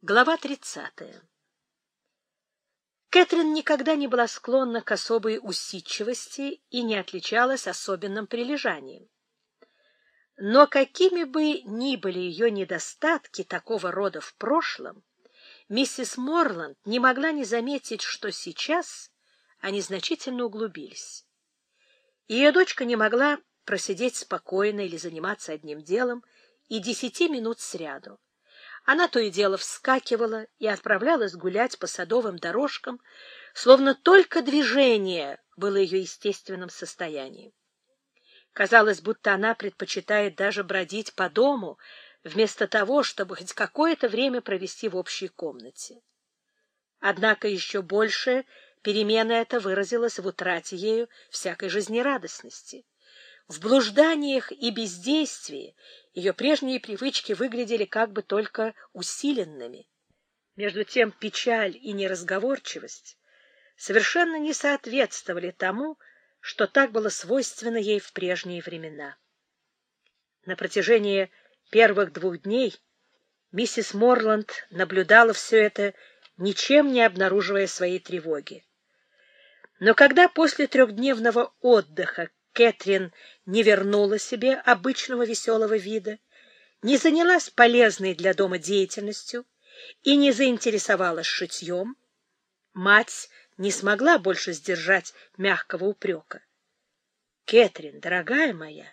Глава 30. Кэтрин никогда не была склонна к особой усидчивости и не отличалась особенным прилежанием. Но какими бы ни были ее недостатки такого рода в прошлом, миссис Морланд не могла не заметить, что сейчас они значительно углубились. Ее дочка не могла просидеть спокойно или заниматься одним делом и десяти минут сряду. Она то и дело вскакивала и отправлялась гулять по садовым дорожкам, словно только движение было ее естественным состоянием. Казалось, будто она предпочитает даже бродить по дому, вместо того, чтобы хоть какое-то время провести в общей комнате. Однако еще больше перемена эта выразилась в утрате ею всякой жизнерадостности. В блужданиях и бездействии ее прежние привычки выглядели как бы только усиленными. Между тем печаль и неразговорчивость совершенно не соответствовали тому, что так было свойственно ей в прежние времена. На протяжении первых двух дней миссис Морланд наблюдала все это, ничем не обнаруживая своей тревоги. Но когда после трехдневного отдыха Кэтрин не вернула себе обычного веселого вида, не занялась полезной для дома деятельностью и не заинтересовалась шитьем, мать не смогла больше сдержать мягкого упрека. — Кэтрин, дорогая моя,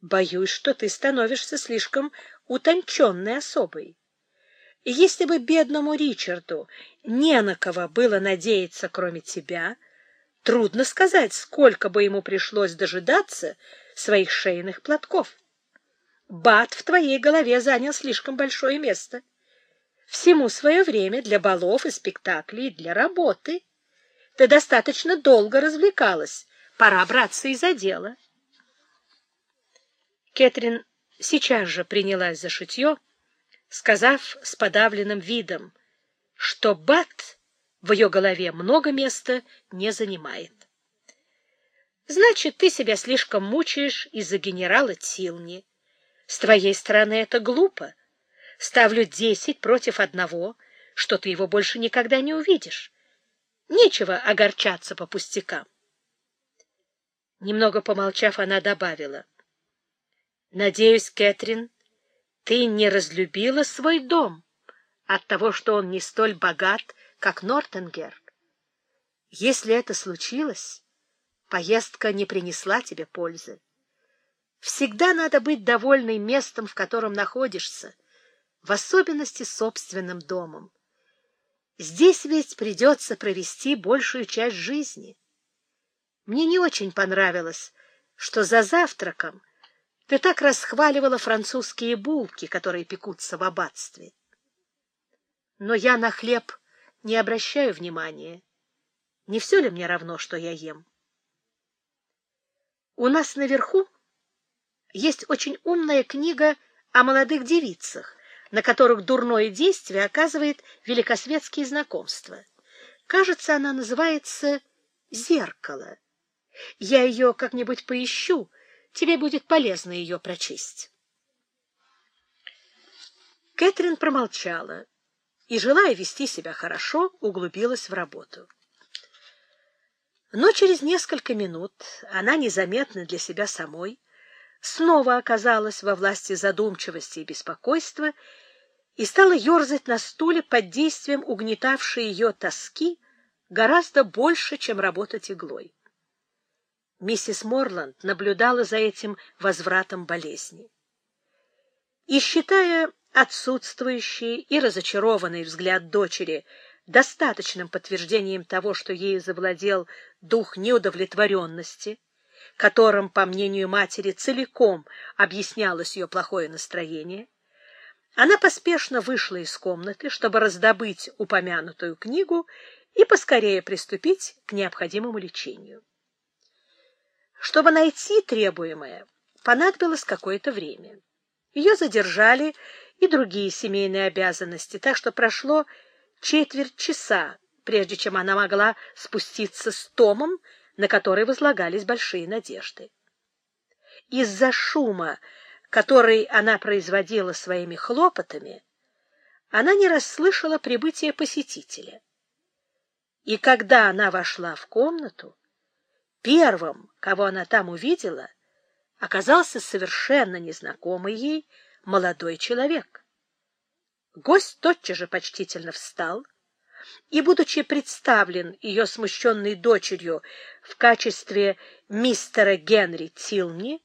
боюсь, что ты становишься слишком утонченной особой. Если бы бедному Ричарду не на кого было надеяться, кроме тебя, — Трудно сказать, сколько бы ему пришлось дожидаться своих шейных платков. Бат в твоей голове занял слишком большое место. Всему свое время для балов и спектаклей, для работы. Ты достаточно долго развлекалась. Пора браться и за дело. Кэтрин сейчас же принялась за шитье, сказав с подавленным видом, что Бат в ее голове много места не занимает. Значит, ты себя слишком мучаешь из-за генерала Тилни. С твоей стороны это глупо. Ставлю десять против одного, что ты его больше никогда не увидишь. Нечего огорчаться по пустякам. Немного помолчав, она добавила. — Надеюсь, Кэтрин, ты не разлюбила свой дом от того, что он не столь богат, как Нортенгер. Если это случилось, поездка не принесла тебе пользы. Всегда надо быть довольной местом, в котором находишься, в особенности собственным домом. Здесь ведь придется провести большую часть жизни. Мне не очень понравилось, что за завтраком ты так расхваливала французские булки, которые пекутся в аббатстве. Но я на хлеб не обращаю внимания. Не все ли мне равно, что я ем? У нас наверху есть очень умная книга о молодых девицах, на которых дурное действие оказывает великосветские знакомства. Кажется, она называется «Зеркало». Я ее как-нибудь поищу, тебе будет полезно ее прочесть. Кэтрин промолчала и, желая вести себя хорошо, углубилась в работу. Но через несколько минут она незаметно для себя самой снова оказалась во власти задумчивости и беспокойства и стала ерзать на стуле под действием угнетавшей ее тоски гораздо больше, чем работать иглой. Миссис Морланд наблюдала за этим возвратом болезни. И, считая отсутствующий и разочарованный взгляд дочери достаточным подтверждением того, что ею завладел дух неудовлетворенности, которым, по мнению матери, целиком объяснялось ее плохое настроение, она поспешно вышла из комнаты, чтобы раздобыть упомянутую книгу и поскорее приступить к необходимому лечению. Чтобы найти требуемое, понадобилось какое-то время. Ее задержали и другие семейные обязанности, так что прошло четверть часа, прежде чем она могла спуститься с Томом, на который возлагались большие надежды. Из-за шума, который она производила своими хлопотами, она не расслышала прибытия посетителя. И когда она вошла в комнату, первым, кого она там увидела, оказался совершенно незнакомый ей молодой человек. Гость тотчас же почтительно встал и, будучи представлен ее смущенной дочерью в качестве мистера Генри Тилни,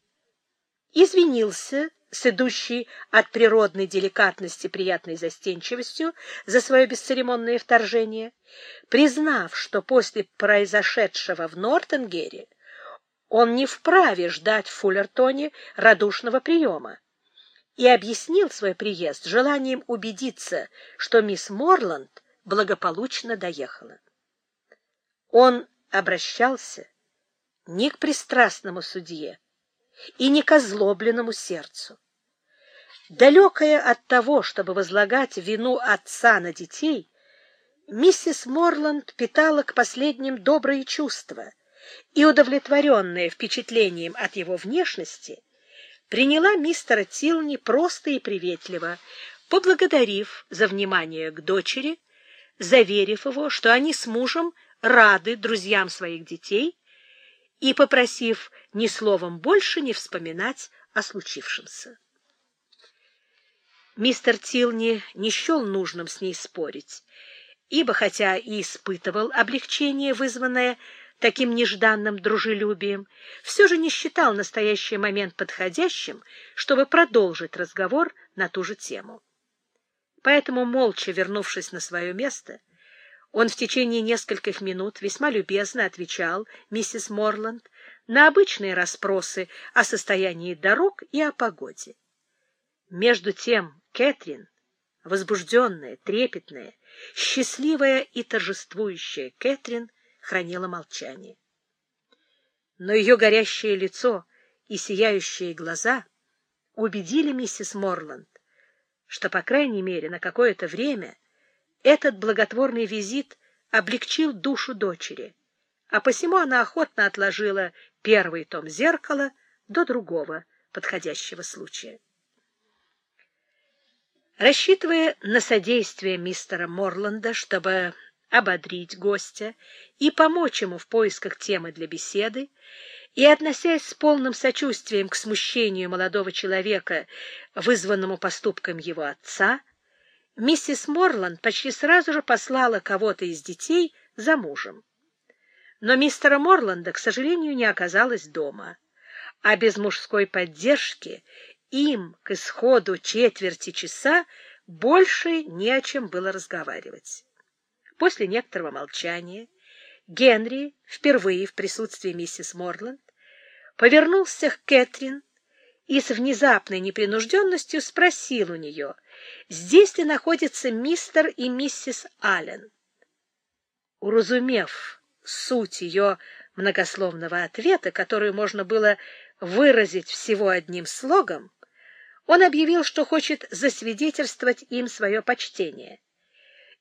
извинился с идущей от природной деликатности приятной застенчивостью за свое бесцеремонное вторжение, признав, что после произошедшего в Нортенгере он не вправе ждать в Фуллертоне радушного приема, и объяснил свой приезд желанием убедиться, что мисс Морланд благополучно доехала. Он обращался не к пристрастному судье и не к озлобленному сердцу. Далекая от того, чтобы возлагать вину отца на детей, миссис Морланд питала к последним добрые чувства и, удовлетворенная впечатлением от его внешности, приняла мистера Тилни просто и приветливо, поблагодарив за внимание к дочери, заверив его, что они с мужем рады друзьям своих детей и попросив ни словом больше не вспоминать о случившемся. Мистер Тилни не счел нужным с ней спорить, ибо, хотя и испытывал облегчение, вызванное таким нежданным дружелюбием, все же не считал настоящий момент подходящим, чтобы продолжить разговор на ту же тему. Поэтому, молча вернувшись на свое место, он в течение нескольких минут весьма любезно отвечал миссис Морланд на обычные расспросы о состоянии дорог и о погоде. Между тем Кэтрин, возбужденная, трепетная, счастливая и торжествующая Кэтрин, хранила молчание. Но ее горящее лицо и сияющие глаза убедили миссис Морланд, что, по крайней мере, на какое-то время этот благотворный визит облегчил душу дочери, а посему она охотно отложила первый том зеркала до другого подходящего случая. Рассчитывая на содействие мистера Морланда, чтобы ободрить гостя и помочь ему в поисках темы для беседы, и, относясь с полным сочувствием к смущению молодого человека, вызванному поступком его отца, миссис Морланд почти сразу же послала кого-то из детей за мужем. Но мистера Морланда, к сожалению, не оказалось дома, а без мужской поддержки им к исходу четверти часа больше не о чем было разговаривать. После некоторого молчания Генри, впервые в присутствии миссис Морланд, повернулся к Кэтрин и с внезапной непринужденностью спросил у нее, здесь ли находятся мистер и миссис Аллен. Уразумев суть ее многословного ответа, которую можно было выразить всего одним слогом, он объявил, что хочет засвидетельствовать им свое почтение.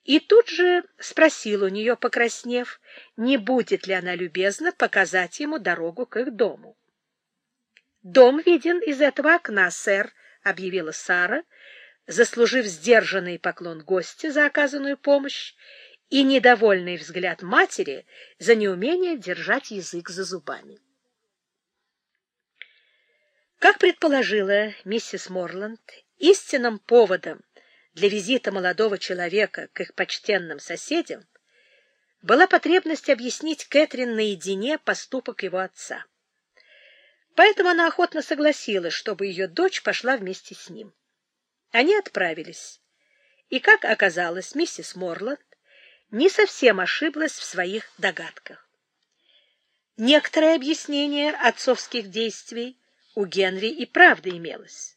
И тут же спросил у нее, покраснев, не будет ли она любезна показать ему дорогу к их дому. «Дом виден из этого окна, сэр», — объявила Сара, заслужив сдержанный поклон гостя за оказанную помощь и недовольный взгляд матери за неумение держать язык за зубами. Как предположила миссис Морланд, истинным поводом для визита молодого человека к их почтенным соседям была потребность объяснить Кэтрин наедине поступок его отца. Поэтому она охотно согласилась, чтобы ее дочь пошла вместе с ним. Они отправились, и, как оказалось, миссис Морланд не совсем ошиблась в своих догадках. Некоторое объяснение отцовских действий у Генри и правда имелось.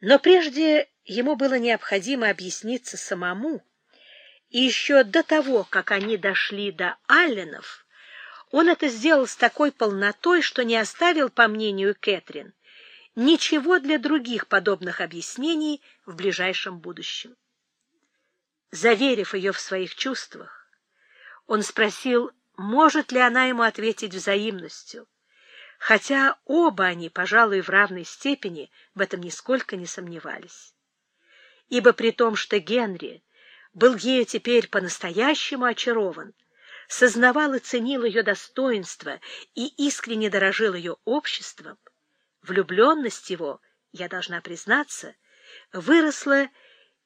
Но прежде ему было необходимо объясниться самому, и еще до того, как они дошли до Алленов, он это сделал с такой полнотой, что не оставил, по мнению Кэтрин, ничего для других подобных объяснений в ближайшем будущем. Заверив ее в своих чувствах, он спросил, может ли она ему ответить взаимностью хотя оба они, пожалуй, в равной степени в этом нисколько не сомневались. Ибо при том, что Генри был ею теперь по-настоящему очарован, сознавал и ценил ее достоинство и искренне дорожил ее обществом, влюбленность его, я должна признаться, выросла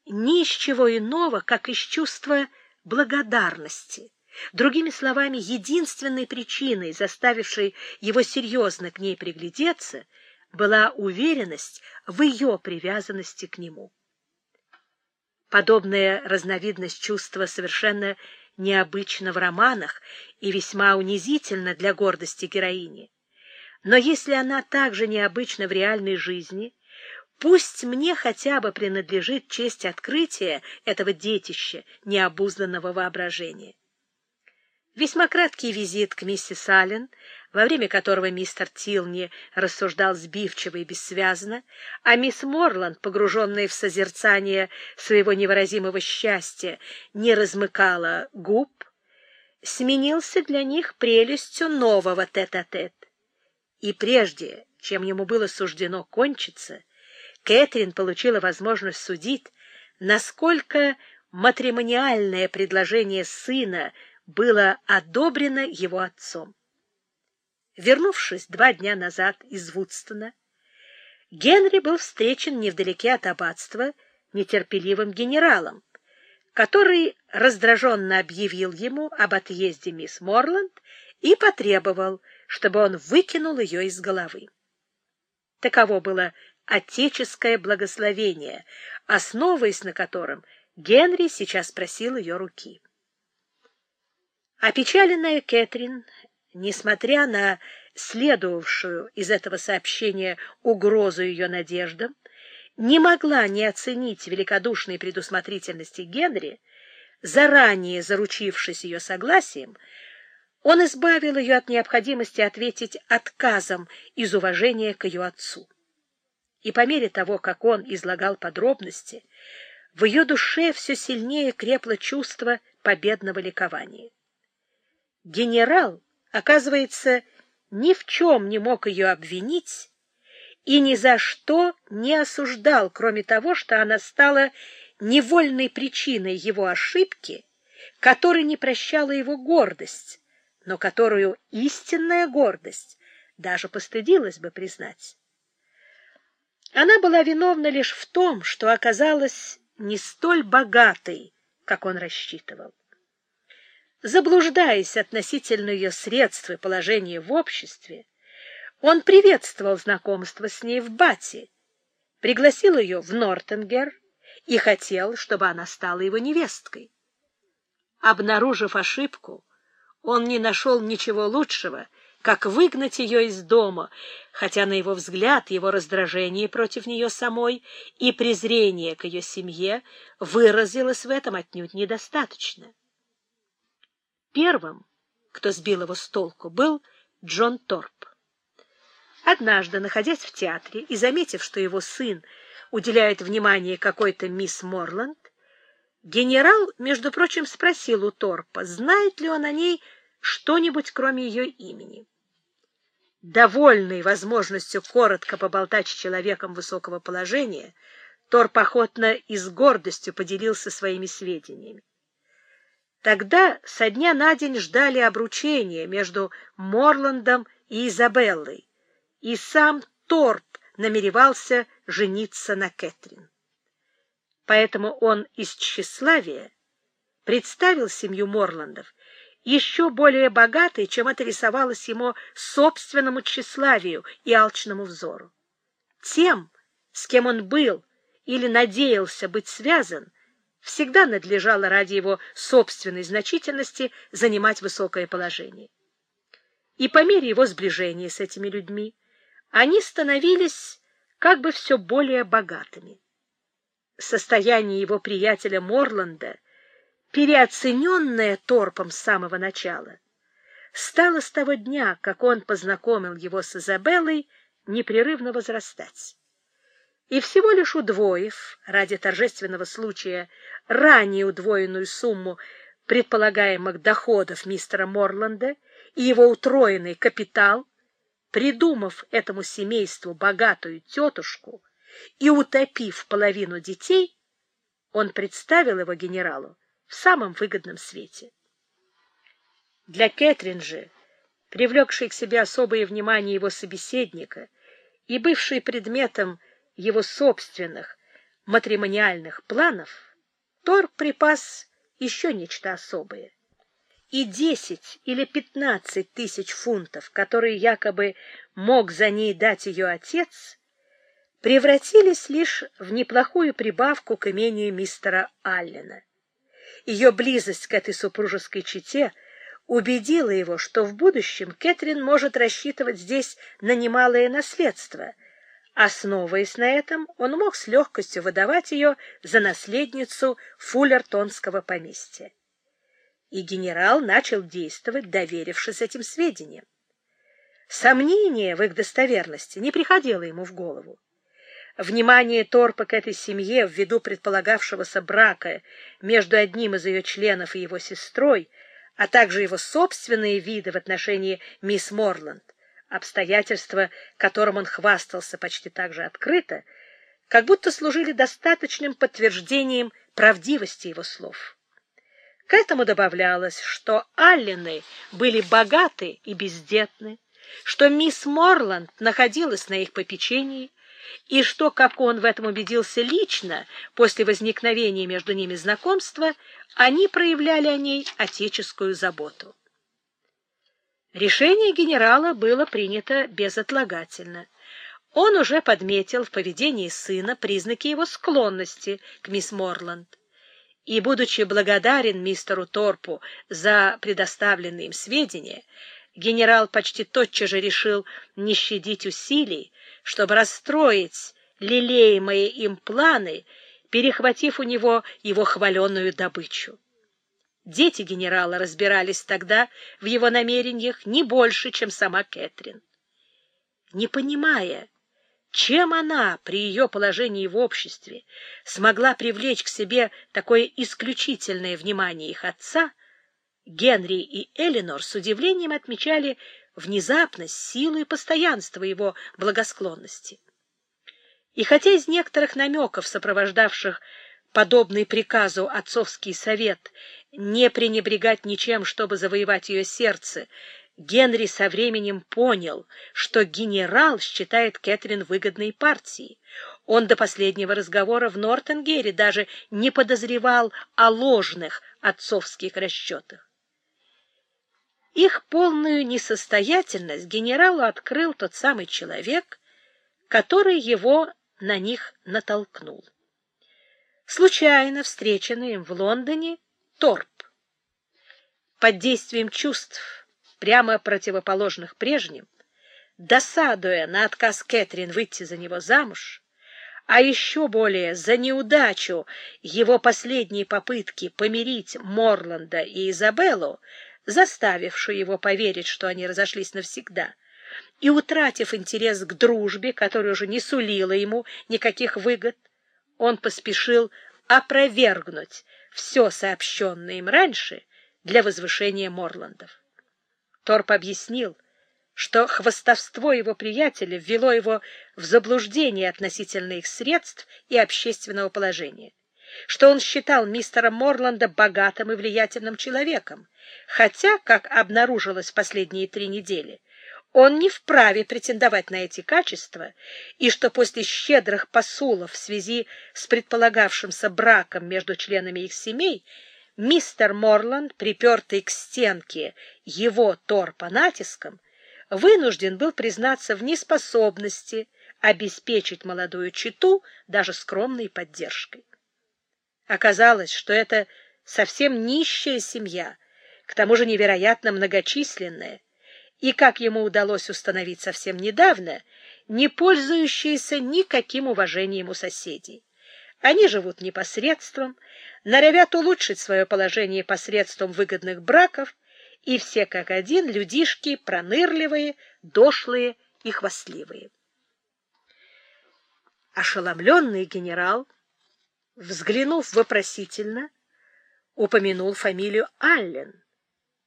ни из чего иного, как из чувства благодарности. Другими словами, единственной причиной, заставившей его серьезно к ней приглядеться, была уверенность в ее привязанности к нему. Подобная разновидность чувства совершенно необычна в романах и весьма унизительна для гордости героини. Но если она также необычна в реальной жизни, пусть мне хотя бы принадлежит честь открытия этого детища необузданного воображения. Весьма краткий визит к миссис Аллен, во время которого мистер Тилни рассуждал сбивчиво и бессвязно, а мисс Морланд, погруженная в созерцание своего невыразимого счастья, не размыкала губ, сменился для них прелестью нового тет-а-тет. -тет. И прежде, чем ему было суждено кончиться, Кэтрин получила возможность судить, насколько матримониальное предложение сына — было одобрено его отцом. Вернувшись два дня назад из Вудстона, Генри был встречен невдалеке от аббатства нетерпеливым генералом, который раздраженно объявил ему об отъезде мисс Морланд и потребовал, чтобы он выкинул ее из головы. Таково было отеческое благословение, основываясь на котором Генри сейчас просил ее руки. Опечаленная Кэтрин, несмотря на следовавшую из этого сообщения угрозу ее надеждам, не могла не оценить великодушной предусмотрительности Генри, заранее заручившись ее согласием, он избавил ее от необходимости ответить отказом из уважения к ее отцу. И по мере того, как он излагал подробности, в ее душе все сильнее крепло чувство победного ликования генерал, оказывается, ни в чем не мог ее обвинить и ни за что не осуждал, кроме того, что она стала невольной причиной его ошибки, которой не прощала его гордость, но которую истинная гордость даже постыдилась бы признать. Она была виновна лишь в том, что оказалась не столь богатой, как он рассчитывал. Заблуждаясь относительно ее средств и положения в обществе, он приветствовал знакомство с ней в Бати, пригласил ее в Нортенгер и хотел, чтобы она стала его невесткой. Обнаружив ошибку, он не нашел ничего лучшего, как выгнать ее из дома, хотя, на его взгляд, его раздражение против нее самой и презрение к ее семье выразилось в этом отнюдь недостаточно. Первым, кто сбил его с толку, был Джон Торп. Однажды, находясь в театре и заметив, что его сын уделяет внимание какой-то мисс Морланд, генерал, между прочим, спросил у Торпа, знает ли он о ней что-нибудь, кроме ее имени. Довольный возможностью коротко поболтать с человеком высокого положения, Торп охотно и с гордостью поделился своими сведениями. Тогда со дня на день ждали обручения между Морландом и Изабеллой, и сам Торп намеревался жениться на Кэтрин. Поэтому он из тщеславия представил семью Морландов еще более богатой, чем это рисовалось ему собственному тщеславию и алчному взору. Тем, с кем он был или надеялся быть связан, всегда надлежало ради его собственной значительности занимать высокое положение. И по мере его сближения с этими людьми они становились как бы все более богатыми. Состояние его приятеля Морланда, переоцененное Торпом с самого начала, стало с того дня, как он познакомил его с Изабеллой, непрерывно возрастать и всего лишь удвоив ради торжественного случая ранее удвоенную сумму предполагаемых доходов мистера Морланда и его утроенный капитал, придумав этому семейству богатую тетушку и утопив половину детей, он представил его генералу в самом выгодном свете. Для Кэтрин же, привлекшей к себе особое внимание его собеседника и бывшей предметом его собственных матримониальных планов, Тор припас еще нечто особое. И десять или пятнадцать тысяч фунтов, которые якобы мог за ней дать ее отец, превратились лишь в неплохую прибавку к имению мистера Аллена. Ее близость к этой супружеской чете убедила его, что в будущем Кэтрин может рассчитывать здесь на немалое наследство. Основываясь на этом, он мог с легкостью выдавать ее за наследницу фуллертонского поместья. И генерал начал действовать, доверившись этим сведениям. Сомнение в их достоверности не приходило ему в голову. Внимание Торпа к этой семье ввиду предполагавшегося брака между одним из ее членов и его сестрой, а также его собственные виды в отношении мисс Морланд, обстоятельства, которым он хвастался почти так же открыто, как будто служили достаточным подтверждением правдивости его слов. К этому добавлялось, что Аллены были богаты и бездетны, что мисс Морланд находилась на их попечении, и что, как он в этом убедился лично, после возникновения между ними знакомства, они проявляли о ней отеческую заботу. Решение генерала было принято безотлагательно. Он уже подметил в поведении сына признаки его склонности к мисс Морланд. И, будучи благодарен мистеру Торпу за предоставленные им сведения, генерал почти тотчас же решил не щадить усилий, чтобы расстроить лелеемые им планы, перехватив у него его хваленную добычу. Дети генерала разбирались тогда в его намерениях не больше, чем сама Кэтрин. Не понимая, чем она при ее положении в обществе смогла привлечь к себе такое исключительное внимание их отца, Генри и Элинор с удивлением отмечали внезапность, силу и постоянство его благосклонности. И хотя из некоторых намеков, сопровождавших подобный приказу отцовский совет не пренебрегать ничем, чтобы завоевать ее сердце, Генри со временем понял, что генерал считает Кэтрин выгодной партией. Он до последнего разговора в Нортенгере даже не подозревал о ложных отцовских расчетах. Их полную несостоятельность генералу открыл тот самый человек, который его на них натолкнул. Случайно встреченный им в Лондоне Торп. Под действием чувств, прямо противоположных прежним, досадуя на отказ Кэтрин выйти за него замуж, а еще более за неудачу его последней попытки помирить Морланда и Изабеллу, заставившую его поверить, что они разошлись навсегда, и утратив интерес к дружбе, которая уже не сулила ему никаких выгод, он поспешил опровергнуть все сообщенное им раньше для возвышения Морландов. Торп объяснил, что хвостовство его приятеля ввело его в заблуждение относительно их средств и общественного положения что он считал мистера Морланда богатым и влиятельным человеком, хотя, как обнаружилось в последние три недели, он не вправе претендовать на эти качества, и что после щедрых посулов в связи с предполагавшимся браком между членами их семей мистер Морланд, припертый к стенке его торпа натиском, вынужден был признаться в неспособности обеспечить молодую читу даже скромной поддержкой. Оказалось, что это совсем нищая семья, к тому же невероятно многочисленная, и, как ему удалось установить совсем недавно, не пользующаяся никаким уважением у соседей. Они живут непосредством, норовят улучшить свое положение посредством выгодных браков, и все как один людишки пронырливые, дошлые и хвастливые. Ошеломленный генерал взглянув вопросительно, упомянул фамилию Аллен.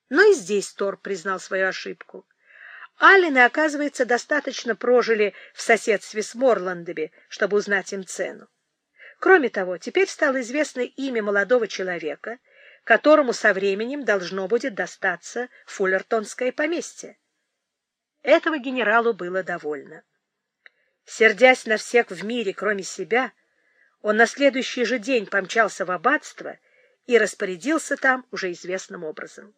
Но и здесь Тор признал свою ошибку. Аллены, оказывается, достаточно прожили в соседстве с Морландами, чтобы узнать им цену. Кроме того, теперь стало известно имя молодого человека, которому со временем должно будет достаться фуллертонское поместье. Этого генералу было довольно. Сердясь на всех в мире, кроме себя, он на следующий же день помчался в аббатство и распорядился там уже известным образом.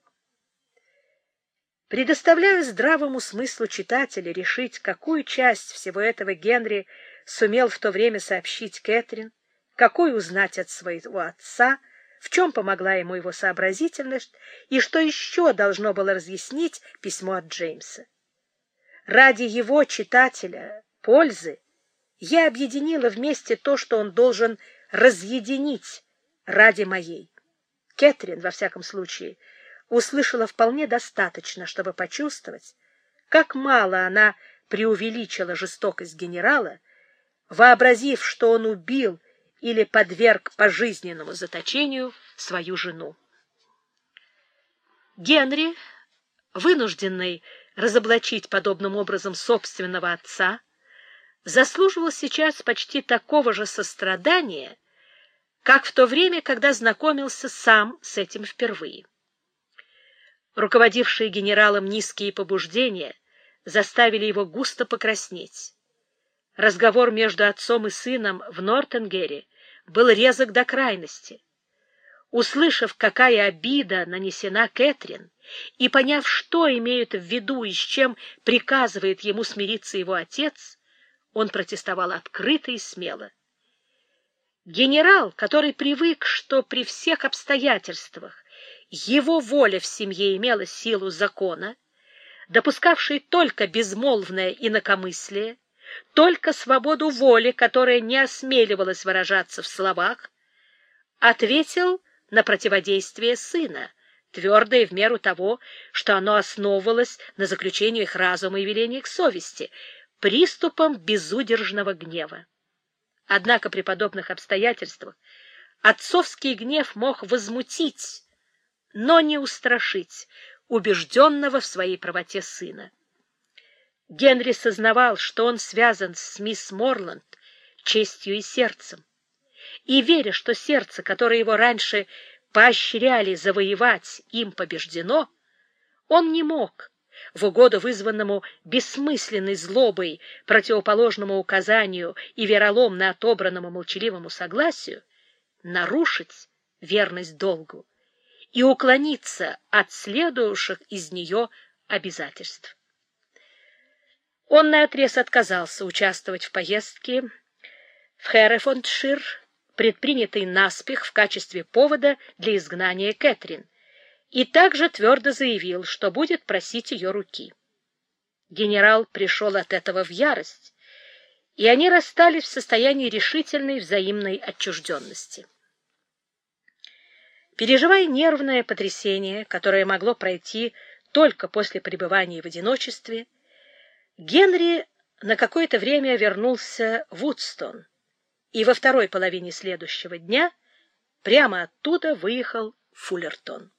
Предоставляю здравому смыслу читателя решить, какую часть всего этого Генри сумел в то время сообщить Кэтрин, какой узнать от своего отца, в чем помогла ему его сообразительность и что еще должно было разъяснить письмо от Джеймса. Ради его читателя пользы я объединила вместе то, что он должен разъединить ради моей. Кэтрин, во всяком случае, услышала вполне достаточно, чтобы почувствовать, как мало она преувеличила жестокость генерала, вообразив, что он убил или подверг пожизненному заточению свою жену. Генри, вынужденный разоблачить подобным образом собственного отца, заслуживал сейчас почти такого же сострадания, как в то время, когда знакомился сам с этим впервые. Руководившие генералом низкие побуждения заставили его густо покраснеть. Разговор между отцом и сыном в Нортенгере был резок до крайности. Услышав, какая обида нанесена Кэтрин, и поняв, что имеют в виду и с чем приказывает ему смириться его отец, он протестовал открыто и смело. Генерал, который привык, что при всех обстоятельствах его воля в семье имела силу закона, допускавший только безмолвное инакомыслие, только свободу воли, которая не осмеливалась выражаться в словах, ответил на противодействие сына, твердое в меру того, что оно основывалось на заключениях разума и велениях совести, приступом безудержного гнева. Однако при подобных обстоятельствах отцовский гнев мог возмутить, но не устрашить убежденного в своей правоте сына. Генри сознавал, что он связан с мисс Морланд честью и сердцем, и, веря, что сердце, которое его раньше поощряли завоевать, им побеждено, он не мог, в угоду вызванному бессмысленной злобой, противоположному указанию и вероломно отобранному молчаливому согласию, нарушить верность долгу и уклониться от следующих из нее обязательств. Он наотрез отказался участвовать в поездке в Херефондшир, предпринятой наспех в качестве повода для изгнания Кэтрин, и также твердо заявил, что будет просить ее руки. Генерал пришел от этого в ярость, и они расстались в состоянии решительной взаимной отчужденности. Переживая нервное потрясение, которое могло пройти только после пребывания в одиночестве, Генри на какое-то время вернулся в Вудстон и во второй половине следующего дня прямо оттуда выехал в Фуллертон.